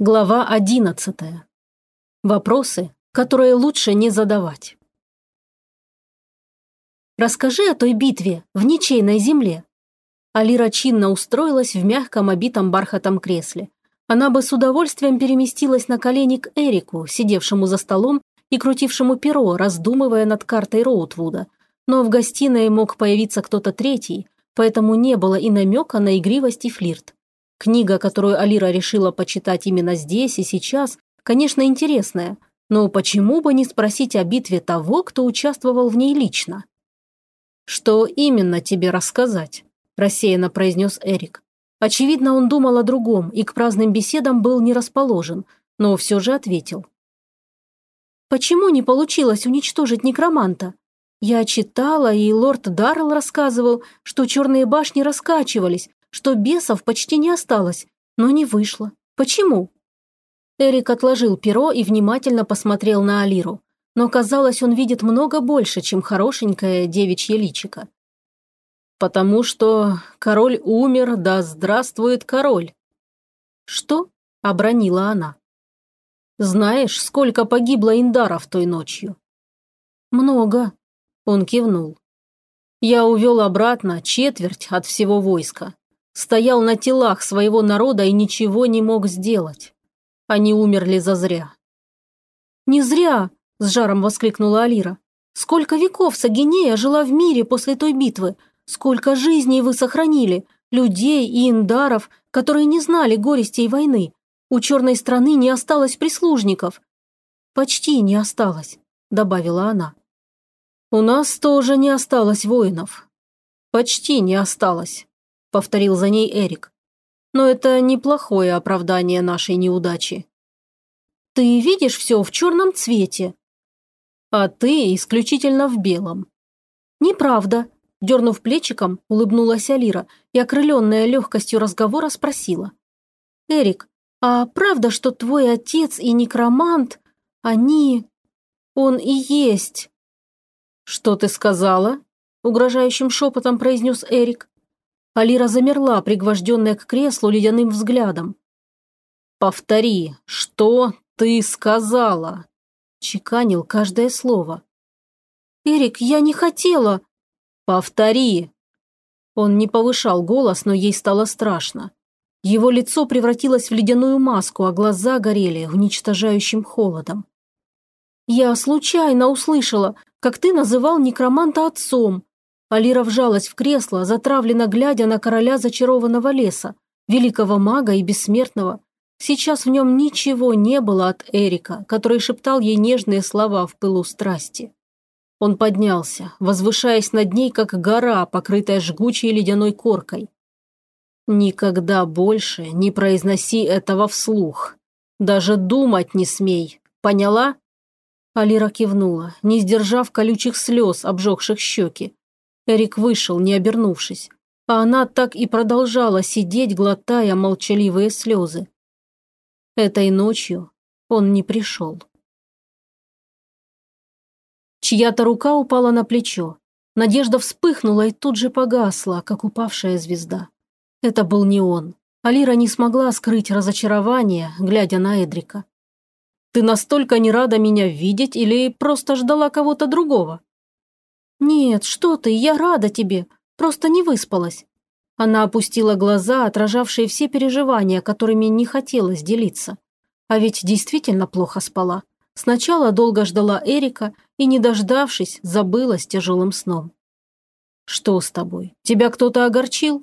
Глава одиннадцатая. Вопросы, которые лучше не задавать. «Расскажи о той битве в ничейной земле». Алира чинно устроилась в мягком обитом бархатом кресле. Она бы с удовольствием переместилась на колени к Эрику, сидевшему за столом и крутившему перо, раздумывая над картой Роутвуда. Но в гостиной мог появиться кто-то третий, поэтому не было и намека на игривость и флирт. Книга, которую Алира решила почитать именно здесь и сейчас, конечно, интересная, но почему бы не спросить о битве того, кто участвовал в ней лично? «Что именно тебе рассказать?» – рассеянно произнес Эрик. Очевидно, он думал о другом и к праздным беседам был не расположен, но все же ответил. «Почему не получилось уничтожить некроманта? Я читала, и лорд Даррелл рассказывал, что черные башни раскачивались, что бесов почти не осталось, но не вышло. Почему? Эрик отложил перо и внимательно посмотрел на Алиру. Но казалось, он видит много больше, чем хорошенькое девичье личико. «Потому что король умер, да здравствует король!» «Что?» – обронила она. «Знаешь, сколько погибло индаров той ночью?» «Много», – он кивнул. «Я увел обратно четверть от всего войска стоял на телах своего народа и ничего не мог сделать. Они умерли зазря. «Не зря!» – с жаром воскликнула Алира. «Сколько веков Сагинея жила в мире после той битвы? Сколько жизней вы сохранили? Людей и индаров, которые не знали горестей войны. У черной страны не осталось прислужников». «Почти не осталось», – добавила она. «У нас тоже не осталось воинов. Почти не осталось», повторил за ней Эрик. Но это неплохое оправдание нашей неудачи. Ты видишь все в черном цвете. А ты исключительно в белом. Неправда. Дернув плечиком, улыбнулась Алира и, окрыленная легкостью разговора, спросила. «Эрик, а правда, что твой отец и некромант, они... он и есть...» «Что ты сказала?» – угрожающим шепотом произнес Эрик. Алира замерла, пригвожденная к креслу ледяным взглядом. «Повтори, что ты сказала?» Чеканил каждое слово. «Эрик, я не хотела!» «Повтори!» Он не повышал голос, но ей стало страшно. Его лицо превратилось в ледяную маску, а глаза горели уничтожающим холодом. «Я случайно услышала, как ты называл некроманта отцом. Алира вжалась в кресло, затравленно глядя на короля зачарованного леса, великого мага и бессмертного. Сейчас в нем ничего не было от Эрика, который шептал ей нежные слова в пылу страсти. Он поднялся, возвышаясь над ней, как гора, покрытая жгучей ледяной коркой. «Никогда больше не произноси этого вслух. Даже думать не смей. Поняла?» Алира кивнула, не сдержав колючих слез, обжегших щеки. Эрик вышел, не обернувшись, а она так и продолжала сидеть, глотая молчаливые слезы. Этой ночью он не пришел. Чья-то рука упала на плечо. Надежда вспыхнула и тут же погасла, как упавшая звезда. Это был не он. Алира не смогла скрыть разочарование, глядя на Эдрика. «Ты настолько не рада меня видеть или просто ждала кого-то другого?» «Нет, что ты, я рада тебе, просто не выспалась». Она опустила глаза, отражавшие все переживания, которыми не хотелось делиться. А ведь действительно плохо спала. Сначала долго ждала Эрика и, не дождавшись, забылась тяжелым сном. «Что с тобой? Тебя кто-то огорчил?»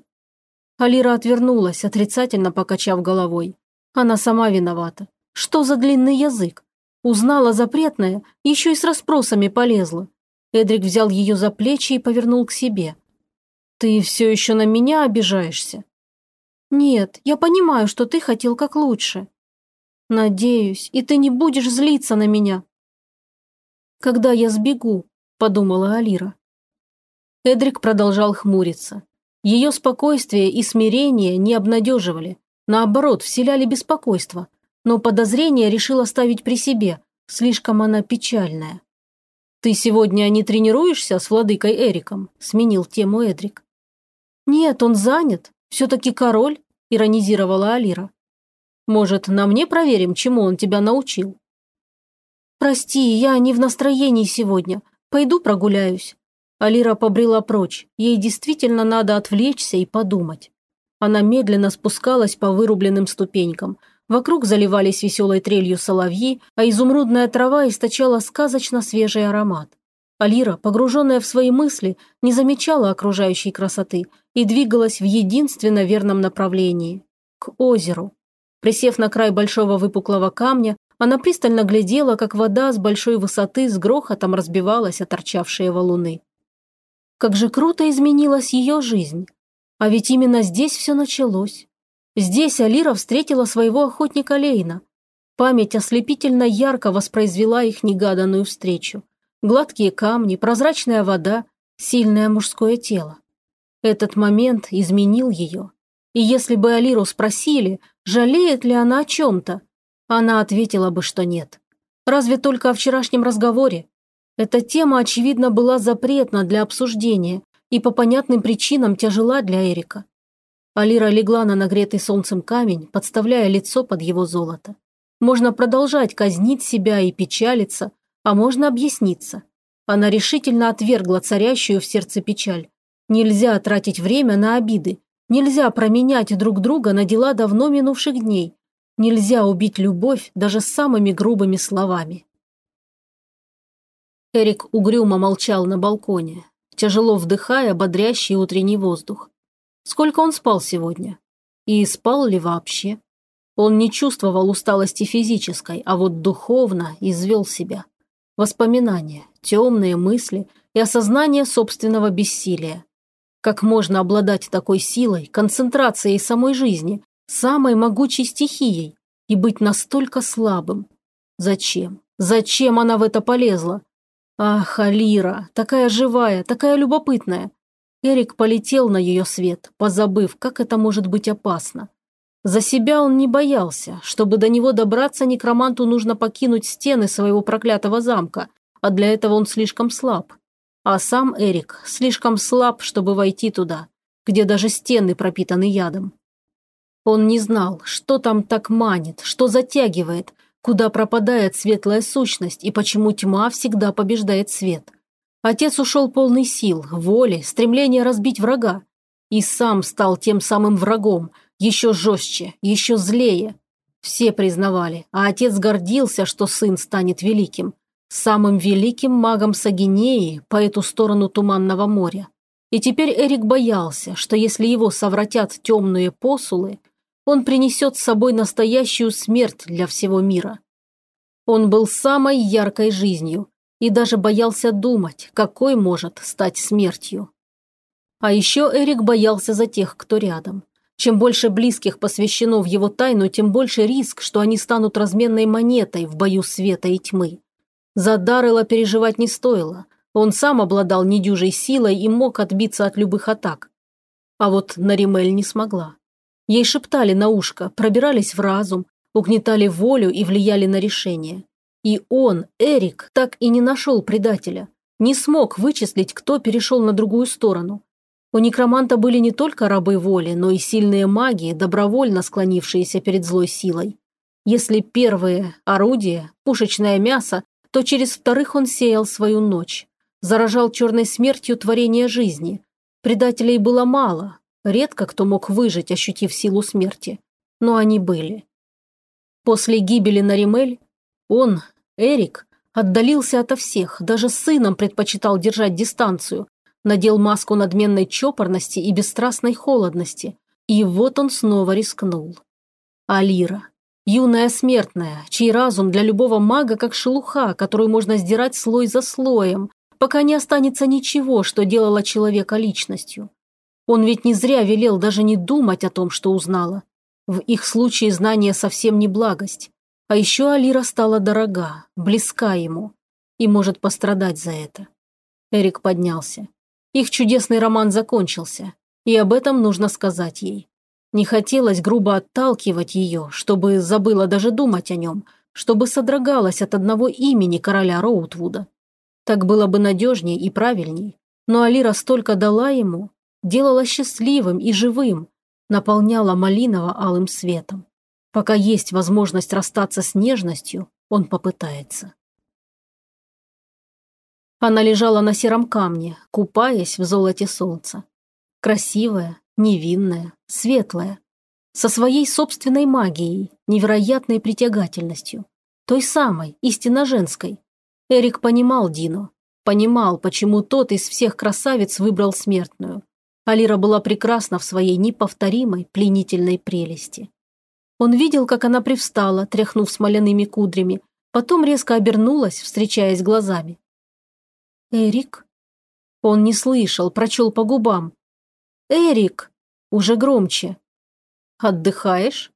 Алира отвернулась, отрицательно покачав головой. Она сама виновата. Что за длинный язык? Узнала запретное, еще и с расспросами полезла. Эдрик взял ее за плечи и повернул к себе. «Ты все еще на меня обижаешься?» «Нет, я понимаю, что ты хотел как лучше. Надеюсь, и ты не будешь злиться на меня». «Когда я сбегу», – подумала Алира. Эдрик продолжал хмуриться. Ее спокойствие и смирение не обнадеживали, наоборот, вселяли беспокойство, но подозрение решил оставить при себе, слишком она печальная. «Ты сегодня не тренируешься с владыкой Эриком?» – сменил тему Эдрик. «Нет, он занят. Все-таки король», – иронизировала Алира. Может, на мне проверим, чему он тебя научил?» «Прости, я не в настроении сегодня. Пойду прогуляюсь». Алира побрела прочь. Ей действительно надо отвлечься и подумать. Она медленно спускалась по вырубленным ступенькам. Вокруг заливались веселой трелью соловьи, а изумрудная трава источала сказочно свежий аромат. Алира, погруженная в свои мысли, не замечала окружающей красоты и двигалась в единственно верном направлении – к озеру. Присев на край большого выпуклого камня, она пристально глядела, как вода с большой высоты с грохотом разбивалась о торчавшие валуны. Как же круто изменилась ее жизнь. А ведь именно здесь все началось. Здесь Алира встретила своего охотника Лейна. Память ослепительно ярко воспроизвела их негаданную встречу. Гладкие камни, прозрачная вода, сильное мужское тело. Этот момент изменил ее. И если бы Алиру спросили, жалеет ли она о чем-то, она ответила бы, что нет. Разве только о вчерашнем разговоре. Эта тема, очевидно, была запретна для обсуждения и по понятным причинам тяжела для Эрика. Алира легла на нагретый солнцем камень, подставляя лицо под его золото. Можно продолжать казнить себя и печалиться, а можно объясниться. Она решительно отвергла царящую в сердце печаль. Нельзя тратить время на обиды. Нельзя променять друг друга на дела давно минувших дней. Нельзя убить любовь даже самыми грубыми словами. Эрик угрюмо молчал на балконе, тяжело вдыхая бодрящий утренний воздух. Сколько он спал сегодня? И спал ли вообще? Он не чувствовал усталости физической, а вот духовно извел себя. Воспоминания, темные мысли и осознание собственного бессилия. Как можно обладать такой силой, концентрацией самой жизни, самой могучей стихией и быть настолько слабым? Зачем? Зачем она в это полезла? Ах, Алира, такая живая, такая любопытная. Эрик полетел на ее свет, позабыв, как это может быть опасно. За себя он не боялся. Чтобы до него добраться, некроманту нужно покинуть стены своего проклятого замка, а для этого он слишком слаб. А сам Эрик слишком слаб, чтобы войти туда, где даже стены пропитаны ядом. Он не знал, что там так манит, что затягивает, куда пропадает светлая сущность и почему тьма всегда побеждает свет. Отец ушел полный сил, воли, стремления разбить врага. И сам стал тем самым врагом, еще жестче, еще злее. Все признавали, а отец гордился, что сын станет великим. Самым великим магом Сагинеи по эту сторону Туманного моря. И теперь Эрик боялся, что если его совратят темные посулы, он принесет с собой настоящую смерть для всего мира. Он был самой яркой жизнью и даже боялся думать, какой может стать смертью. А еще Эрик боялся за тех, кто рядом. Чем больше близких посвящено в его тайну, тем больше риск, что они станут разменной монетой в бою света и тьмы. За Даррелла переживать не стоило. Он сам обладал недюжей силой и мог отбиться от любых атак. А вот Наримель не смогла. Ей шептали на ушко, пробирались в разум, угнетали волю и влияли на решение. И он, Эрик, так и не нашел предателя. Не смог вычислить, кто перешел на другую сторону. У некроманта были не только рабы воли, но и сильные маги, добровольно склонившиеся перед злой силой. Если первые – орудие, пушечное мясо, то через вторых он сеял свою ночь. Заражал черной смертью творение жизни. Предателей было мало, редко кто мог выжить, ощутив силу смерти. Но они были. После гибели Наримель он, Эрик, отдалился ото всех, даже с сыном предпочитал держать дистанцию, надел маску надменной чопорности и бесстрастной холодности. И вот он снова рискнул. Алира. Юная смертная, чей разум для любого мага как шелуха, которую можно сдирать слой за слоем, пока не останется ничего, что делало человека личностью. Он ведь не зря велел даже не думать о том, что узнала. В их случае знание совсем не благость. А еще Алира стала дорога, близка ему и может пострадать за это. Эрик поднялся. Их чудесный роман закончился, и об этом нужно сказать ей. Не хотелось грубо отталкивать ее, чтобы забыла даже думать о нем, чтобы содрогалась от одного имени короля Роутвуда. Так было бы надежней и правильней. Но Алира столько дала ему, делала счастливым и живым, наполняла малиново алым светом. Пока есть возможность расстаться с нежностью, он попытается. Она лежала на сером камне, купаясь в золоте солнца. Красивая, невинная, светлая. Со своей собственной магией, невероятной притягательностью. Той самой, истинно женской. Эрик понимал Дину. Понимал, почему тот из всех красавиц выбрал смертную. Алира была прекрасна в своей неповторимой, пленительной прелести. Он видел, как она привстала, тряхнув смоляными кудрями, потом резко обернулась, встречаясь глазами. «Эрик?» Он не слышал, прочел по губам. «Эрик!» Уже громче. «Отдыхаешь?»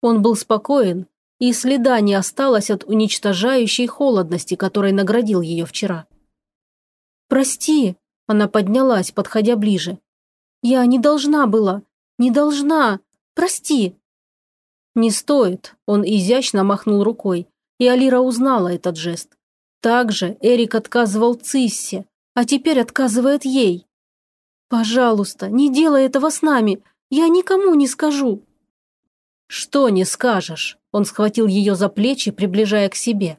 Он был спокоен, и следа не осталось от уничтожающей холодности, которой наградил ее вчера. «Прости!» Она поднялась, подходя ближе. «Я не должна была! Не должна! Прости!» «Не стоит!» Он изящно махнул рукой, и Алира узнала этот жест. Также Эрик отказывал Циссе, а теперь отказывает ей. «Пожалуйста, не делай этого с нами, я никому не скажу». «Что не скажешь?» Он схватил ее за плечи, приближая к себе.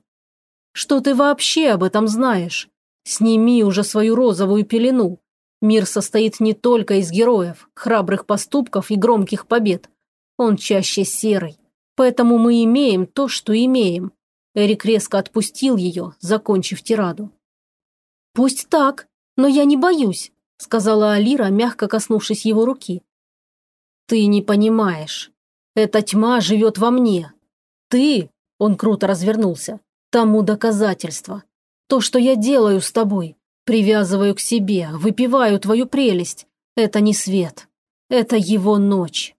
«Что ты вообще об этом знаешь? Сними уже свою розовую пелену. Мир состоит не только из героев, храбрых поступков и громких побед. Он чаще серый. Поэтому мы имеем то, что имеем. Эрик резко отпустил ее, закончив тираду. «Пусть так, но я не боюсь», – сказала Алира, мягко коснувшись его руки. «Ты не понимаешь. Эта тьма живет во мне. Ты, – он круто развернулся, – тому доказательство. То, что я делаю с тобой, привязываю к себе, выпиваю твою прелесть, это не свет. Это его ночь».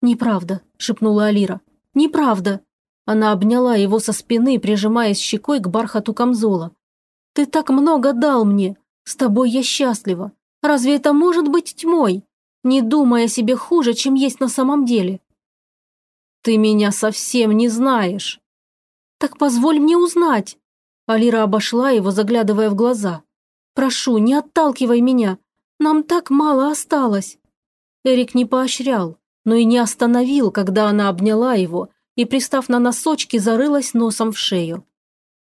«Неправда», – шепнула Алира. «Неправда». Она обняла его со спины, прижимаясь щекой к бархату камзола. «Ты так много дал мне. С тобой я счастлива. Разве это может быть тьмой? Не думая о себе хуже, чем есть на самом деле». «Ты меня совсем не знаешь». «Так позволь мне узнать». Алира обошла его, заглядывая в глаза. «Прошу, не отталкивай меня. Нам так мало осталось». Эрик не поощрял, но и не остановил, когда она обняла его и, пристав на носочки, зарылась носом в шею.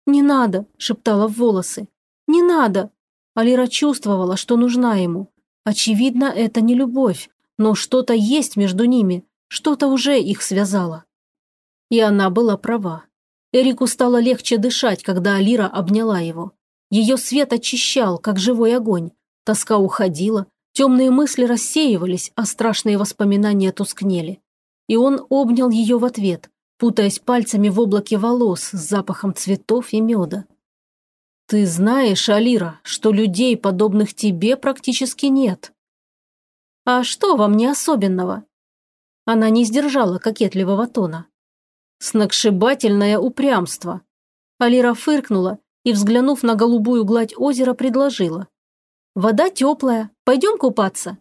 «Не надо», – шептала в волосы. «Не надо». Алира чувствовала, что нужна ему. Очевидно, это не любовь, но что-то есть между ними, что-то уже их связало. И она была права. Эрику стало легче дышать, когда Алира обняла его. Ее свет очищал, как живой огонь. Тоска уходила, темные мысли рассеивались, а страшные воспоминания тускнели. И он обнял ее в ответ, путаясь пальцами в облаке волос с запахом цветов и меда. «Ты знаешь, Алира, что людей, подобных тебе, практически нет». «А что во мне особенного?» Она не сдержала кокетливого тона. «Сногсшибательное упрямство». Алира фыркнула и, взглянув на голубую гладь озера, предложила. «Вода теплая, пойдем купаться?»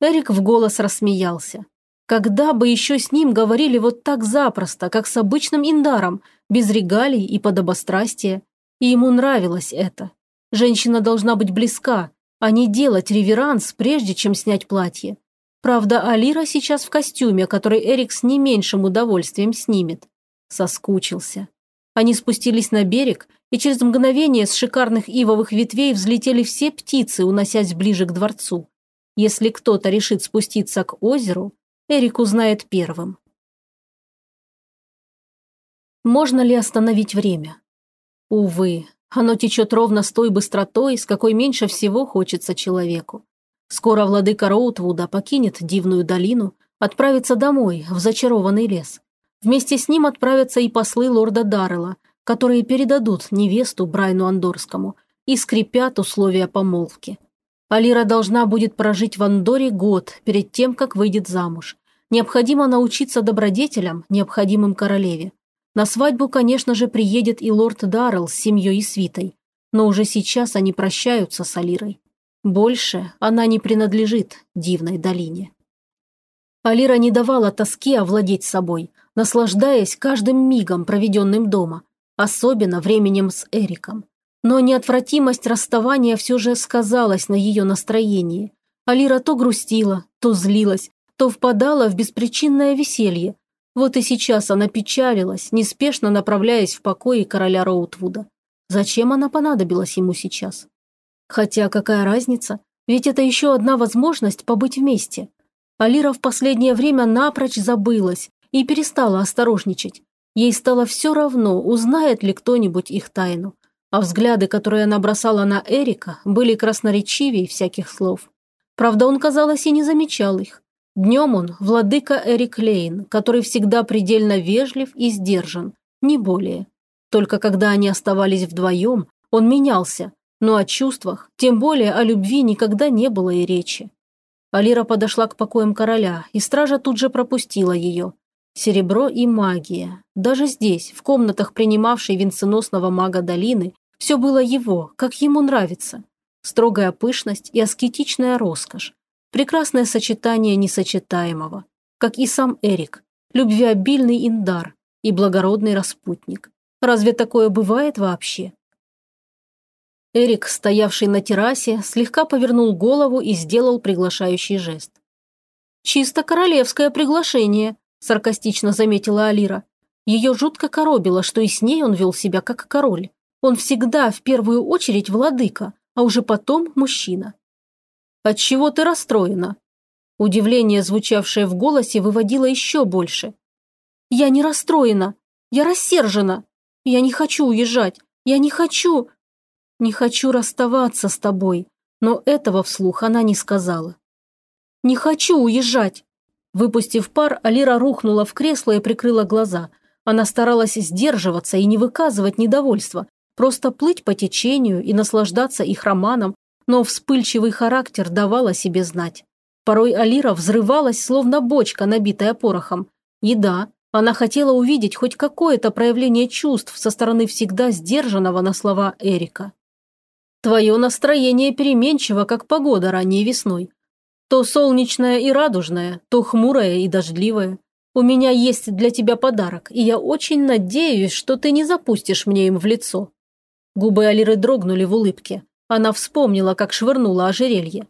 Эрик в голос рассмеялся. Когда бы еще с ним говорили вот так запросто, как с обычным индаром, без регалий и подобострастия? И ему нравилось это. Женщина должна быть близка, а не делать реверанс, прежде чем снять платье. Правда, Алира сейчас в костюме, который Эрик с не меньшим удовольствием снимет. Соскучился. Они спустились на берег, и через мгновение с шикарных ивовых ветвей взлетели все птицы, уносясь ближе к дворцу. Если кто-то решит спуститься к озеру, Эрик узнает первым. Можно ли остановить время? Увы, оно течет ровно с той быстротой, с какой меньше всего хочется человеку. Скоро владыка Роутвуда покинет дивную долину, отправится домой, в зачарованный лес. Вместе с ним отправятся и послы лорда Даррела, которые передадут невесту Брайну Андорскому и скрепят условия помолвки. Алира должна будет прожить в Андоре год перед тем, как выйдет замуж. Необходимо научиться добродетелям, необходимым королеве. На свадьбу, конечно же, приедет и лорд Даррелл с семьей и свитой. Но уже сейчас они прощаются с Алирой. Больше она не принадлежит дивной долине. Алира не давала тоске овладеть собой, наслаждаясь каждым мигом, проведенным дома, особенно временем с Эриком. Но неотвратимость расставания все же сказалась на ее настроении. Алира то грустила, то злилась, то впадала в беспричинное веселье. Вот и сейчас она печалилась, неспешно направляясь в покои короля Роутвуда. Зачем она понадобилась ему сейчас? Хотя какая разница? Ведь это еще одна возможность побыть вместе. Алира в последнее время напрочь забылась и перестала осторожничать. Ей стало все равно, узнает ли кто-нибудь их тайну. А взгляды, которые она бросала на Эрика, были красноречивее всяких слов. Правда, он, казалось, и не замечал их. Днем он – владыка Эрик Лейн, который всегда предельно вежлив и сдержан, не более. Только когда они оставались вдвоем, он менялся, но о чувствах, тем более о любви, никогда не было и речи. Алира подошла к покоям короля, и стража тут же пропустила ее. Серебро и магия. Даже здесь, в комнатах принимавшей венценосного мага долины, все было его, как ему нравится. Строгая пышность и аскетичная роскошь. Прекрасное сочетание несочетаемого. Как и сам Эрик. Любвеобильный индар и благородный распутник. Разве такое бывает вообще? Эрик, стоявший на террасе, слегка повернул голову и сделал приглашающий жест. «Чисто королевское приглашение», – саркастично заметила Алира. Ее жутко коробило, что и с ней он вел себя как король. Он всегда в первую очередь владыка, а уже потом мужчина. «Отчего ты расстроена?» Удивление, звучавшее в голосе, выводило еще больше. «Я не расстроена. Я рассержена. Я не хочу уезжать. Я не хочу. Не хочу расставаться с тобой». Но этого вслух она не сказала. «Не хочу уезжать!» Выпустив пар, Алира рухнула в кресло и прикрыла глаза. Она старалась сдерживаться и не выказывать недовольства, просто плыть по течению и наслаждаться их романом, но вспыльчивый характер давал себе знать. Порой Алира взрывалась, словно бочка, набитая порохом. Еда. Она хотела увидеть хоть какое-то проявление чувств со стороны всегда сдержанного на слова Эрика. «Твое настроение переменчиво, как погода ранней весной. То солнечное и радужное, то хмурое и дождливое. У меня есть для тебя подарок, и я очень надеюсь, что ты не запустишь мне им в лицо». Губы Алиры дрогнули в улыбке. Она вспомнила, как швырнула ожерелье.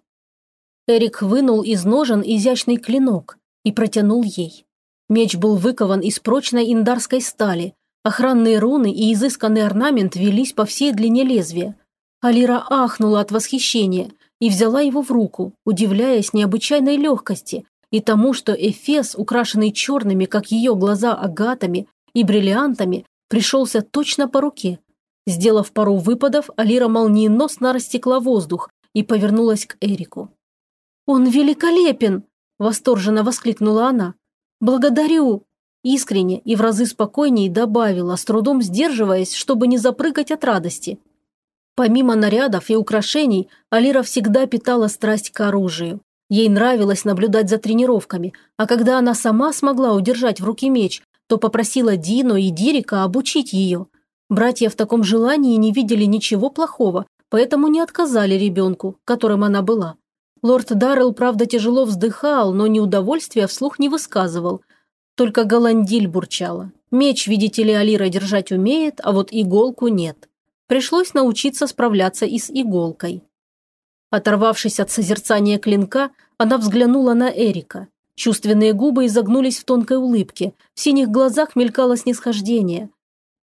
Эрик вынул из ножен изящный клинок и протянул ей. Меч был выкован из прочной индарской стали. Охранные руны и изысканный орнамент велись по всей длине лезвия. Алира ахнула от восхищения и взяла его в руку, удивляясь необычайной легкости и тому, что Эфес, украшенный черными, как ее глаза, агатами и бриллиантами, пришелся точно по руке, Сделав пару выпадов, Алира молниеносно растекла воздух и повернулась к Эрику. «Он великолепен!» – восторженно воскликнула она. «Благодарю!» Искренне и в разы спокойней добавила, с трудом сдерживаясь, чтобы не запрыгать от радости. Помимо нарядов и украшений, Алира всегда питала страсть к оружию. Ей нравилось наблюдать за тренировками, а когда она сама смогла удержать в руке меч, то попросила Дину и Дирика обучить ее. Братья в таком желании не видели ничего плохого, поэтому не отказали ребенку, которым она была. Лорд Даррелл, правда, тяжело вздыхал, но неудовольствия вслух не высказывал. Только Голандиль бурчала. Меч, видите ли, Алира держать умеет, а вот иголку нет. Пришлось научиться справляться и с иголкой. Оторвавшись от созерцания клинка, она взглянула на Эрика. Чувственные губы изогнулись в тонкой улыбке, в синих глазах мелькало снисхождение.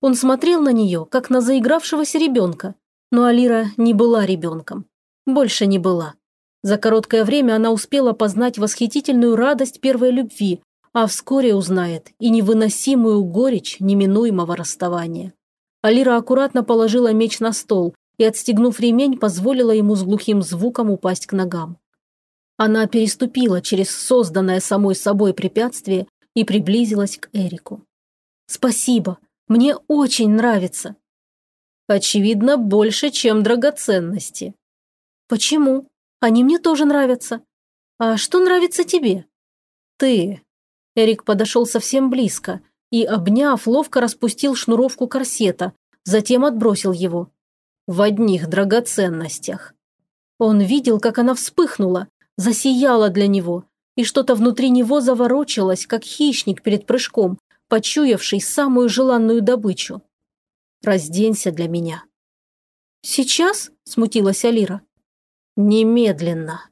Он смотрел на нее, как на заигравшегося ребенка. Но Алира не была ребенком. Больше не была. За короткое время она успела познать восхитительную радость первой любви, а вскоре узнает и невыносимую горечь неминуемого расставания. Алира аккуратно положила меч на стол и, отстегнув ремень, позволила ему с глухим звуком упасть к ногам. Она переступила через созданное самой собой препятствие и приблизилась к Эрику. «Спасибо», мне очень нравится». «Очевидно, больше, чем драгоценности». «Почему? Они мне тоже нравятся. А что нравится тебе?» «Ты». Эрик подошел совсем близко и, обняв, ловко распустил шнуровку корсета, затем отбросил его. В одних драгоценностях. Он видел, как она вспыхнула, засияла для него, и что-то внутри него заворочилось, как хищник перед прыжком, почуявший самую желанную добычу. «Разденься для меня». «Сейчас?» – смутилась Алира. «Немедленно».